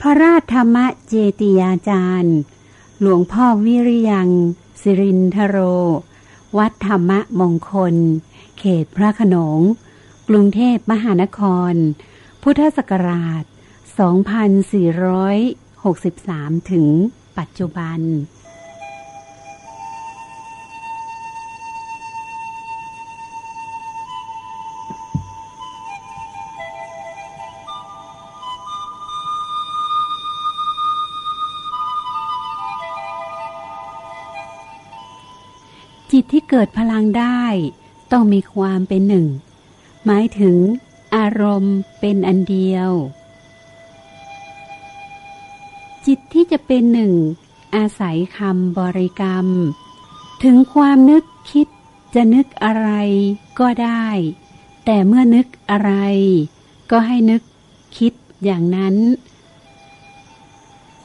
พระราชธรรมเจติยาจารย์ หลวงพ่อวิริยัง สิรินทโร วัดธรรมมงคล เขตพระขนง กรุงเทพมหานคร พุทธศักราช 2463 ถึงปัจจุบัน กิดพลังได้ ต้องมีความเป็นหนึ่ง หมายถึงอารมณ์เป็นอันเดียว จิตที่จะเป็นหนึ่ง อาศัยคำบริกรรม ถึงความนึกคิดจะนึกอะไรก็ได้ แต่เมื่อนึกอะไร ก็ให้นึกคิดอย่างนั้น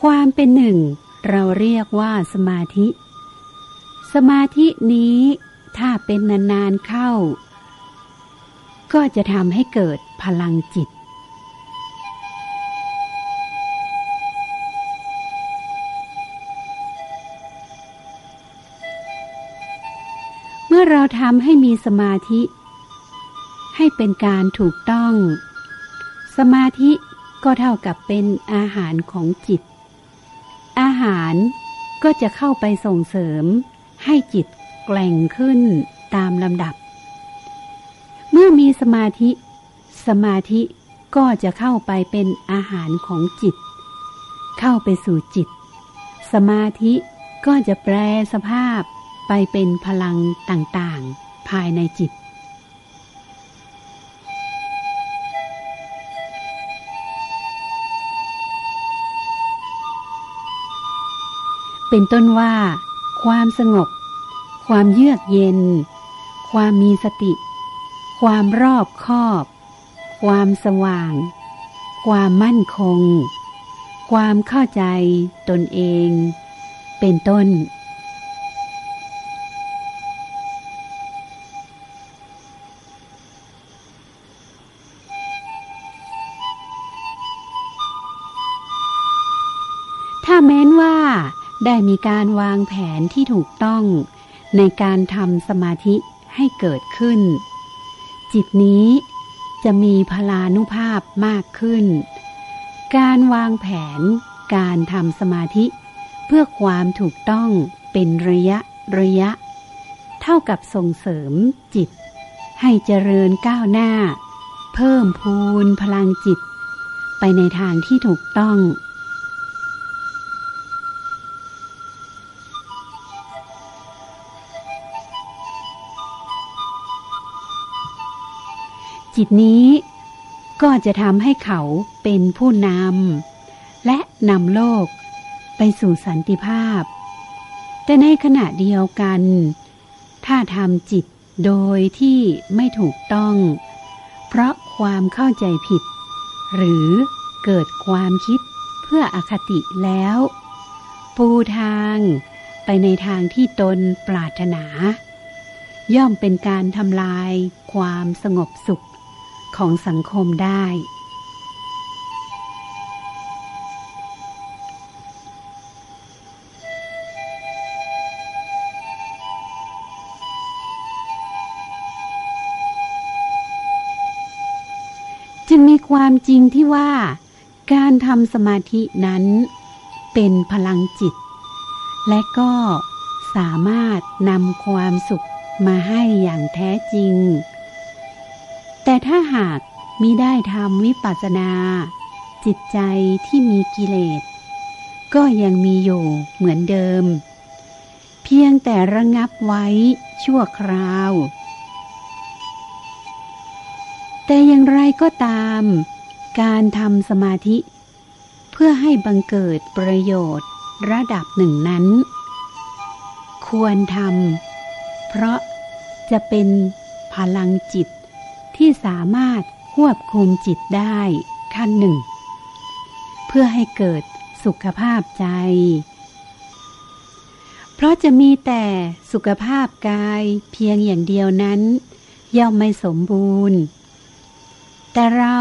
ความเป็นหนึ่ง เราเรียกว่าสมาธิ สมาธินี้ถ้าเป็นนานๆเข้า ก็จะทำให้เกิดพลังจิต เมื่อเราทำให้มีสมาธิ ให้เป็นการถูกต้อง สมาธิก็เท่ากับเป็นอาหารของจิต อาหารก็จะเข้าไปส่งเสริม ให้จิตแกล่งขึ้นตามลำดับ เมื่อมีสมาธิ สมาธิก็จะเข้าไปเป็นอาหารของจิต เข้าไปสู่จิต สมาธิก็จะแปลสภาพไปเป็นพลังต่างๆ ภายในจิต เป็นต้นว่า ความสงบ ความเยือกเย็น ความมีสติ ความรอบคอบ ความสว่าง ความมั่นคง ความเข้าใจตนเอง เป็นต้น ถ้าแม้นว่าได้มีการวางแผนที่ถูกต้อง ในการทำสมาธิให้เกิดขึ้น จิตนี้จะมีพลานุภาพมากขึ้น การวางแผนการทำสมาธิ เพื่อความถูกต้องเป็นระยะระยะ เท่ากับส่งเสริมจิต ให้เจริญก้าวหน้า เพิ่มพูนพลังจิต ไปในทางที่ถูกต้อง จิตนี้ก็จะทำให้เขาเป็นผู้นำและนำโลกไปสู่สันติภาพ แต่ในขณะเดียวกัน ถ้าทำจิตโดยที่ไม่ถูกต้อง เพราะความเข้าใจผิด หรือเกิดความคิดเพื่ออคติแล้ว ปูทางไปในทางที่ตนปรารถนา ย่อมเป็นการทำลายความสงบสุข ของสังคมได้ จึงมีความจริงที่ว่า การทำสมาธินั้นเป็นพลังจิต และก็สามารถนำความสุขมาให้อย่างแท้จริง แต่ถ้าหากมิได้ทำวิปัสสนา จิตใจที่มีกิเลส ก็ยังมีอยู่เหมือนเดิม เพียงแต่ระงับไว้ชั่วคราว แต่อย่างไรก็ตาม การทำสมาธิ เพื่อให้บังเกิดประโยชน์ระดับหนึ่งนั้น ควรทำเพราะจะเป็นพลังจิต ที่สามารถควบคุมจิตได้ขั้นหนึ่ง เพื่อให้เกิดสุขภาพใจ เพราะจะมีแต่สุขภาพกายเพียงอย่างเดียวนั้น ย่อมไม่สมบูรณ์ แต่เรา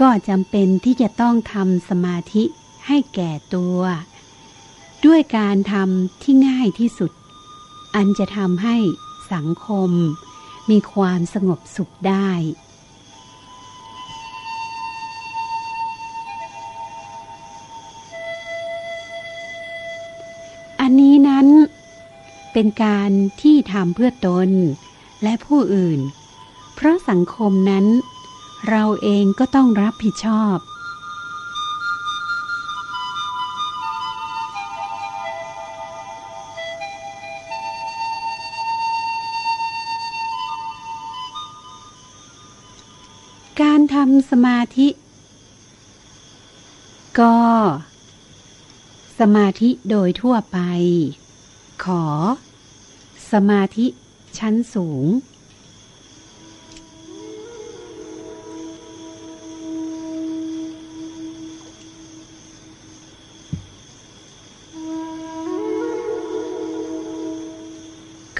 ก็จำเป็นที่จะต้องทำสมาธิให้แก่ตัว ด้วยการทำที่ง่ายที่สุด อันจะทำให้สังคม มีความสงบสุขได้ อันนี้นั้นเป็นการที่ทำเพื่อตนและผู้อื่น เพราะสังคมนั้น เราเองก็ต้องรับผิดชอบำสมาธิ ก็ สมาธิโดยทั่วไป ขอ สมาธิชั้นสูง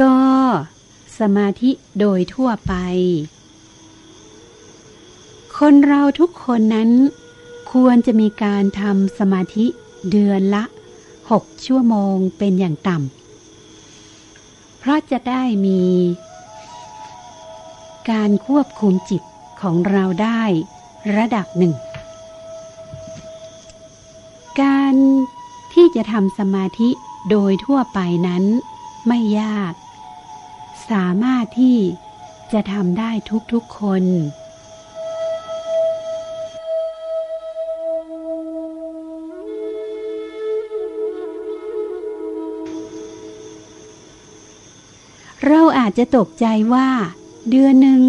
ก็ สมาธิโดยทั่วไป คนเราทุกคนนั้น ควรจะมีการทำสมาธิเดือนละหกชั่วโมงเป็นอย่างต่ำ เพราะจะได้มี การควบคุมจิตของเราได้ระดับหนึ่ง การที่จะทำสมาธิโดยทั่วไปนั้นไม่ยาก สามารถที่จะทำได้ทุกๆคน อาจจะตกใจว่า เดือนหนึ่ง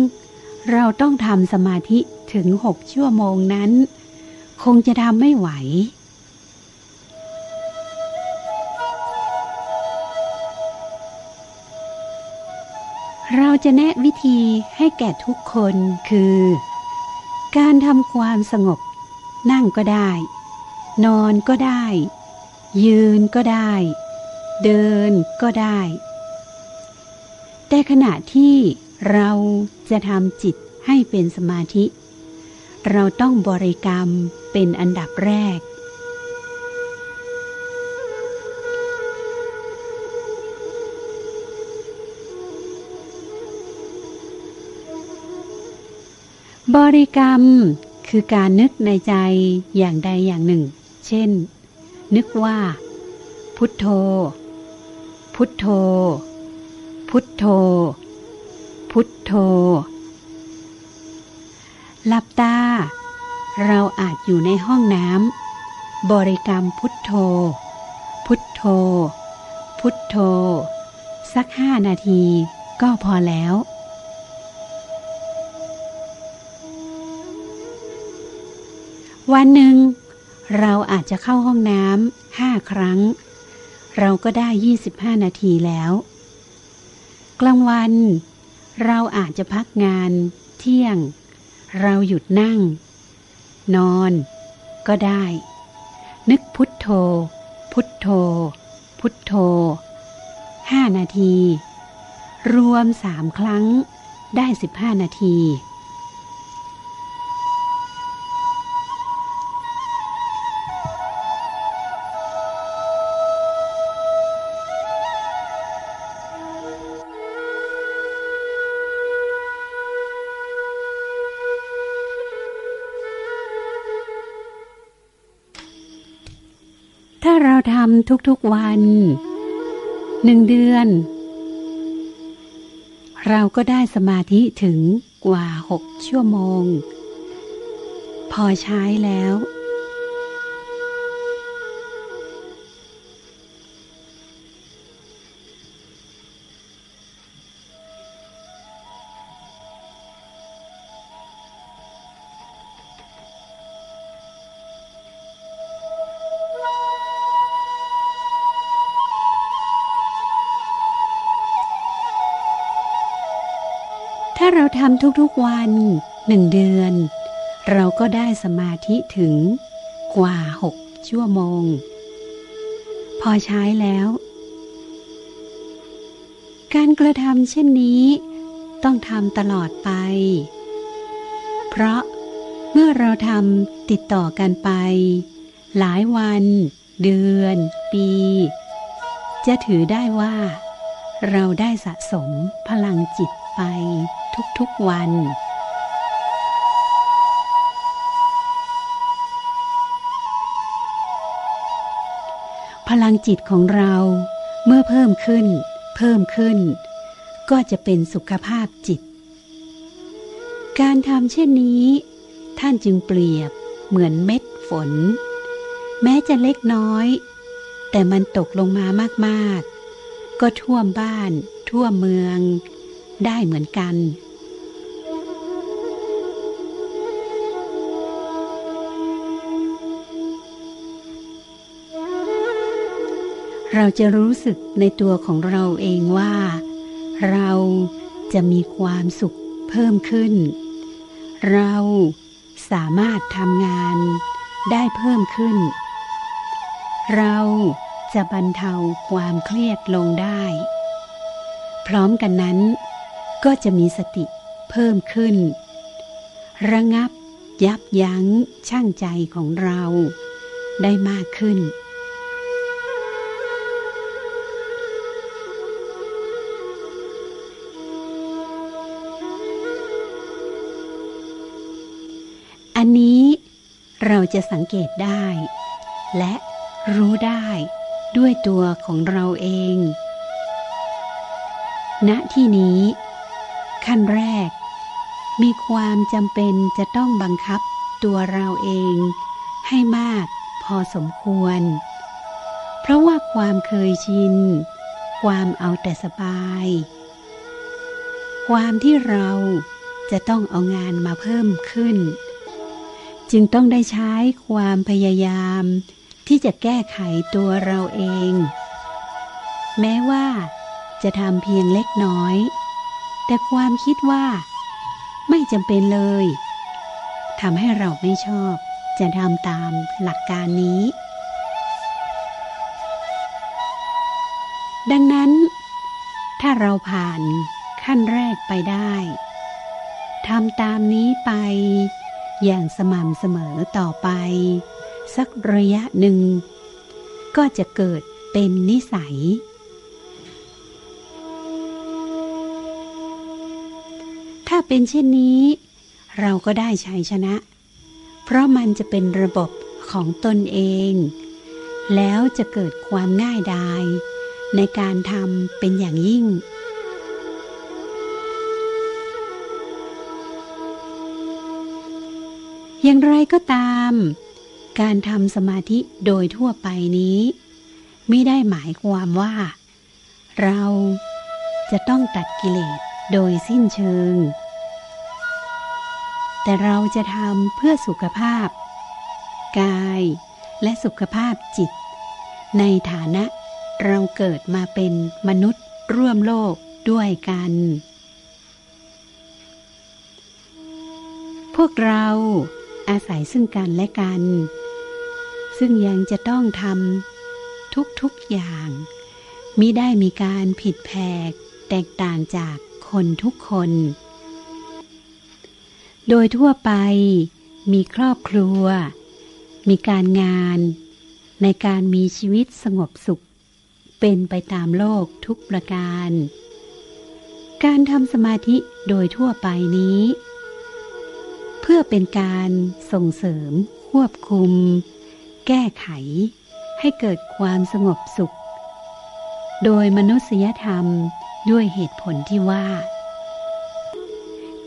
เราต้องทำสมาธิถึงหกชั่วโมงนั้น คงจะทำไม่ไหว เราจะแนะวิธีให้แก่ทุกคนคือ การทำความสงบ นั่งก็ได้ นอนก็ได้ ยืนก็ได้ เดินก็ได้ แต่ขณะที่เราจะทำจิตให้เป็นสมาธิ เราต้องบริกรรมเป็นอันดับแรก บริกรรมคือการนึกในใจอย่างใดอย่างหนึ่ง เช่น นึกว่า พุทโธ พุทโธ พุทโธ พุทโธ หลับตา เราอาจอยู่ในห้องน้ำ บริกรรมพุทโธ พุทโธ พุทโธ สักห้านาทีก็พอแล้ววันหนึ่ง เราอาจจะเข้าห้องน้ำห้าครั้ง เราก็ได้ 25 นาทีแล้ว กลางวัน เราอาจจะพักงาน เที่ยง เราหยุดนั่ง นอน ก็ได้ นึกพุทโธ พุทโธ พุทโธห้านาที รวมสามครั้งได้สิบห้านาที ทุกๆวันหนึ่งเดือน เราก็ได้สมาธิถึงกว่าหกชั่วโมง พอใช้แล้ว ถ้าเราทำทุกๆวันหนึ่งเดือน เราก็ได้สมาธิถึงกว่าหกชั่วโมง พอใช้แล้ว การกระทำเช่นนี้ ต้องทำตลอดไป เพราะเมื่อเราทำติดต่อกันไป หลายวัน เดือน ปี จะถือได้ว่า เราได้สะสมพลังจิตไป ทุกๆวัน พลังจิตของเราเมื่อเพิ่มขึ้น เพิ่มขึ้น ก็จะเป็นสุขภาพจิต การทำเช่นนี้ ท่านจึงเปรียบเหมือนเม็ดฝน แม้จะเล็กน้อย แต่มันตกลงมามากๆ ก็ท่วมบ้าน ท่วมเมือง ได้เหมือนกัน เราจะรู้สึกในตัวของเราเองว่า เราจะมีความสุขเพิ่มขึ้น เราสามารถทำงานได้เพิ่มขึ้น เราจะบรรเทาความเครียดลงได้ พร้อมกันนั้น ก็จะมีสติเพิ่มขึ้น ระงับยับยั้งชั่งใจของเราได้มากขึ้น อันนี้เราจะสังเกตได้ และรู้ได้ด้วยตัวของเราเอง ณ ที่นี้ ขั้นแรก มีความจำเป็นจะต้องบังคับตัวเราเองให้มากพอสมควร เพราะว่าความเคยชิน ความเอาแต่สบาย ความที่เราจะต้องเอางานมาเพิ่มขึ้น จึงต้องได้ใช้ความพยายามที่จะแก้ไขตัวเราเอง แม้ว่าจะทำเพียงเล็กน้อย แต่ความคิดว่า ไม่จำเป็นเลยทำให้เราไม่ชอบจะทำตามหลักการนี้ ดังนั้น ถ้าเราผ่านขั้นแรกไปได้ทำตามนี้ไป อย่างสม่ำเสมอต่อไป สักระยะหนึ่ง ก็จะเกิดเป็นนิสัย ถ้าเป็นเช่นนี้ เราก็ได้ชัยชนะ เพราะมันจะเป็นระบบของตนเอง แล้วจะเกิดความง่ายดาย ในการทำเป็นอย่างยิ่ง อย่างไรก็ตาม การทำสมาธิโดยทั่วไปนี้ ไม่ได้หมายความว่า เราจะต้องตัดกิเลสโดยสิ้นเชิง แต่เราจะทำเพื่อสุขภาพ กายและสุขภาพจิต ในฐานะเราเกิดมาเป็นมนุษย์ร่วมโลกด้วยกัน พวกเรา อาศัยซึ่งกันและกัน ซึ่งยังจะต้องทำทุกๆอย่างมิได้มีการผิดแผกแตกต่างจากคนทุกคน โดยทั่วไปมีครอบครัว มีการงานในการมีชีวิตสงบสุข เป็นไปตามโลกทุกประการ การทำสมาธิโดยทั่วไปนี้ เพื่อเป็นการส่งเสริม ควบคุม แก้ไข ให้เกิดความสงบสุข โดยมนุษยธรรมด้วยเหตุผลที่ว่า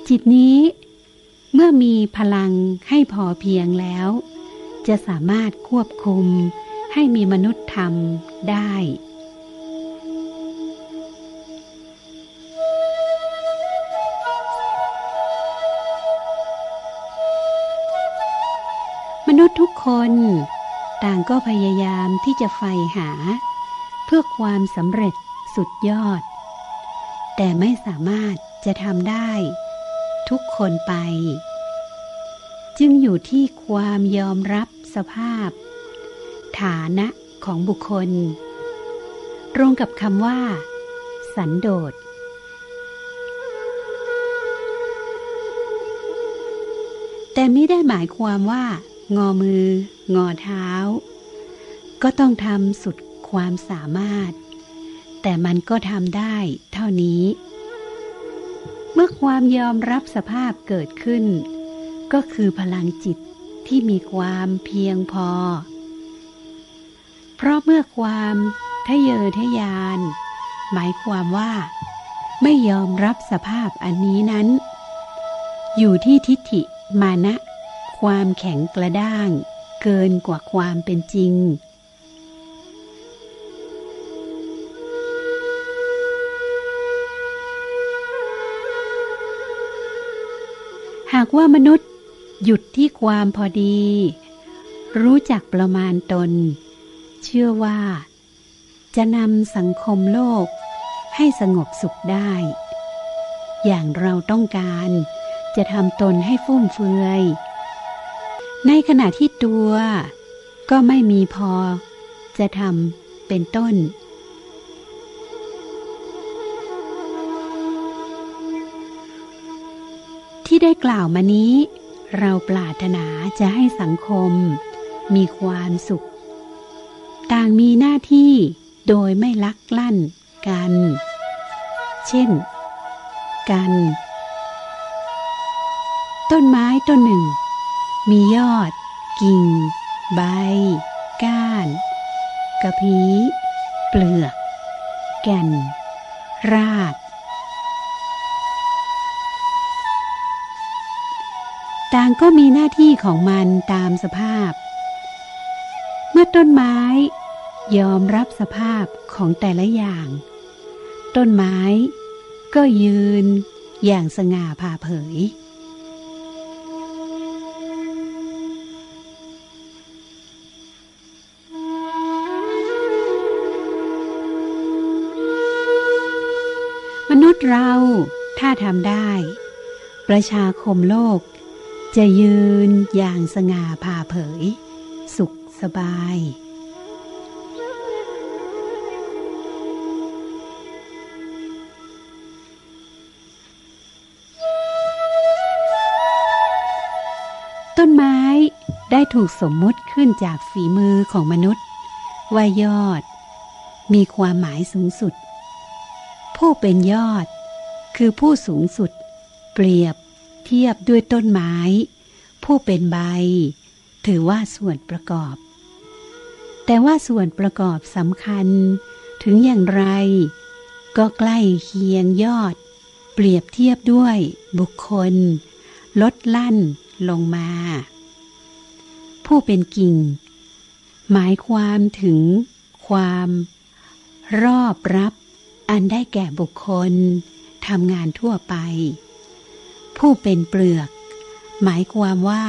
จิตนี้เมื่อมีพลังให้พอเพียงแล้ว จะสามารถควบคุมให้มีมนุษยธรรมได้ คน ต่างก็พยายามที่จะใฝ่หา เพื่อความสำเร็จสุดยอด แต่ไม่สามารถจะทำได้ ทุกคนไป จึงอยู่ที่ความยอมรับสภาพ ฐานะของบุคคล ตรงกับคำว่า สันโดษแต่ไม่ได้หมายความว่า งอมือ งอเท้า ก็ต้องทำสุดความสามารถ แต่มันก็ทำได้เท่านี้ เมื่อความยอมรับสภาพเกิดขึ้น ก็คือพลังจิตที่มีความเพียงพอ เพราะเมื่อความทะเยอทะยาน หมายความว่า ไม่ยอมรับสภาพอันนี้นั้น อยู่ที่ทิฏฐิมานะ ความแข็งกระด้าง เกินกว่าความเป็นจริง หากว่ามนุษย์หยุดที่ความพอดี รู้จักประมาณตน เชื่อว่า จะนำสังคมโลกให้สงบสุขได้ อย่างเราต้องการจะทำตนให้ฟุ่มเฟือย ในขณะที่ตัวก็ไม่มีพอ จะทำเป็นต้น ที่ได้กล่าวมานี้ เราปรารถนาจะให้สังคม มีความสุข ต่างมีหน้าที่โดยไม่ลักลั่นกัน เช่น กัน ต้นไม้ต้นหนึ่ง มียอด กิ่ง ใบ ก้าน กระพี้เปลือก แก่น ราก ต่างก็มีหน้าที่ของมันตามสภาพ เมื่อต้นไม้ยอมรับสภาพของแต่ละอย่าง ต้นไม้ก็ยืนอย่างสง่าผ่าเผย ษย์เรา ถ้าทำได้ ประชาคมโลก จะยืนอย่างสง่าผ่าเผย สุขสบาย ต้นไม้ได้ถูกสมมุติขึ้นจากฝีมือของมนุษย์ ว่ายอด มีความหมายสูงสุด ผู้เป็นยอด คือผู้สูงสุด เปรียบเทียบด้วยต้นไม้ ผู้เป็นใบ ถือว่าส่วนประกอบ แต่ว่าส่วนประกอบสำคัญ ถึงอย่างไร ก็ใกล้เคียงยอด เปรียบเทียบด้วยบุคคล ลดลั่นลงมา ผู้เป็นกิ่ง หมายความถึงความรอบรับ อันได้แก่บุคคลทำงานทั่วไป ผู้เป็นเปลือก หมายความว่า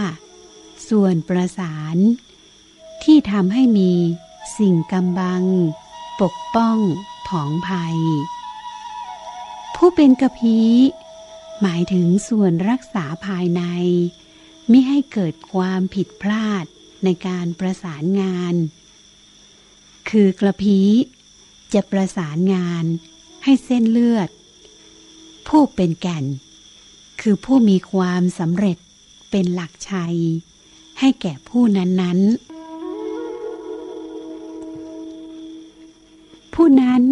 ส่วนประสาน ที่ทำให้มีสิ่งกำบัง ปกป้องผองภัย ผู้เป็นกระพีหมายถึงส่วนรักษาภายใน ไมิให้เกิดความผิดพลาดในการประสานงาน คือกระพี จะประสานงานให้เส้นเลือด ผู้เป็นแก่น คือผู้มีความสำเร็จเป็นหลักชัย ให้แก่ผู้นั้นๆ ผู้นั้น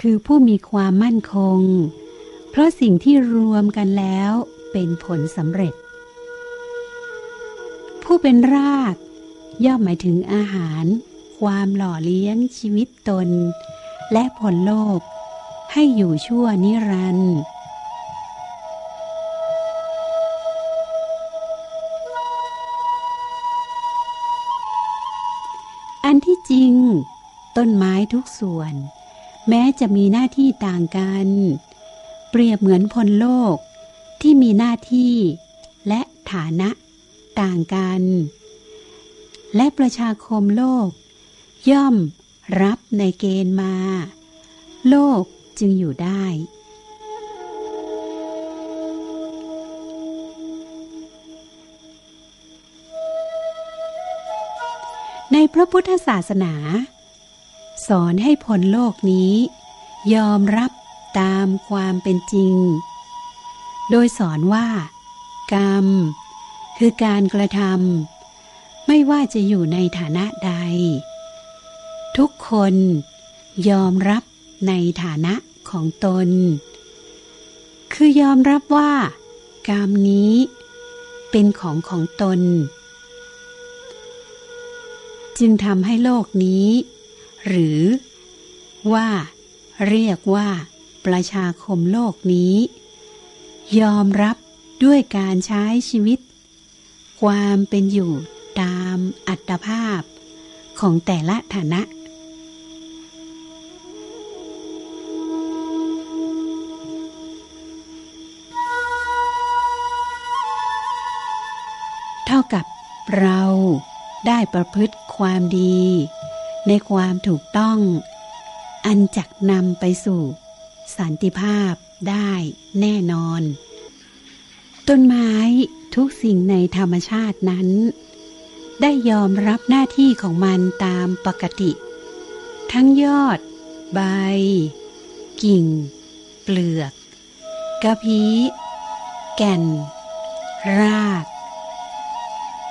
คือผู้มีความมั่นคง เพราะสิ่งที่รวมกันแล้วเป็นผลสำเร็จ ผู้เป็นรากย่อมหมายถึงอาหาร ความหล่อเลี้ยงชีวิตตน และผลโลก ให้อยู่ชั่วนิรันดร์อันที่จริง ต้นไม้ทุกส่วน แม้จะมีหน้าที่ต่างกัน เปรียบเหมือนพลโลกที่มีหน้าที่และฐานะต่างกัน และประชาคมโลก ย่อมรับในเกณฑ์มา โลกจึงอยู่ได้ ในพระพุทธศาสนา สอนให้ผลโลกนี้ ยอมรับตามความเป็นจริง โดยสอนว่า กรรม คือการกระทำไม่ว่าจะอยู่ในฐานะใด ทุกคนยอมรับในฐานะของตน คือยอมรับว่ากรรมนี้เป็นของของตน จึงทำให้โลกนี้ หรือว่าเรียกว่า ประชาคมโลกนี้ ยอมรับด้วยการใช้ชีวิต ความเป็นอยู่ตามอัตภาพของแต่ละฐานะ เราได้ประพฤติความดี ในความถูกต้อง อันจักนำไปสู่ สันติภาพได้แน่นอน ต้นไม้ทุกสิ่งในธรรมชาตินั้น ได้ยอมรับหน้าที่ของมันตามปกติ ทั้งยอด ใบ กิ่ง เปลือก กระพี้ แก่น ราก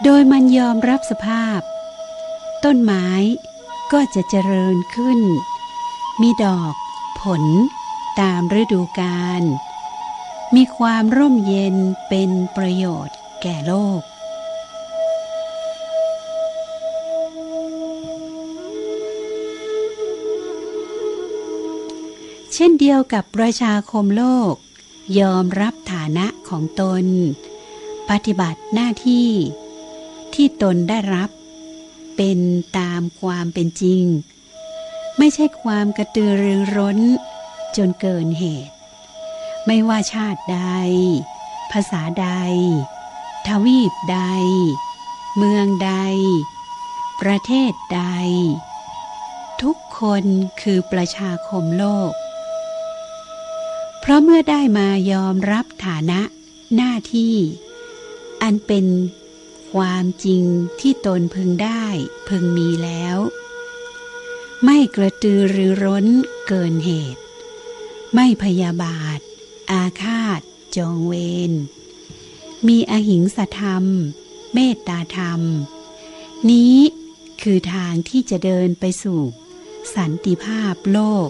โดยมันยอมรับสภาพ ต้นไม้ก็จะเจริญขึ้น มีดอก ผล ตามฤดูกาลมีความร่มเย็นเป็นประโยชน์แก่โลก เช่นเดียวกับประชาคมโลก ยอมรับฐานะของตน ปฏิบัติหน้าที่ ที่ตนได้รับ เป็นตามความเป็นจริง ไม่ใช่ความกระตือรือร้น จนเกินเหตุ ไม่ว่าชาติใด ภาษาใด ทวีปใด เมืองใด ประเทศใด ทุกคนคือประชาคมโลก เพราะเมื่อได้มายอมรับฐานะหน้าที่ อันเป็น ความจริงที่ตนพึงได้พึงมีแล้ว ไม่กระตือรือร้นเกินเหตุ ไม่พยาบาท อาฆาต จองเวร มีอหิงสธรรม เมตตาธรรม นี้คือทางที่จะเดินไปสู่ สันติภาพโลก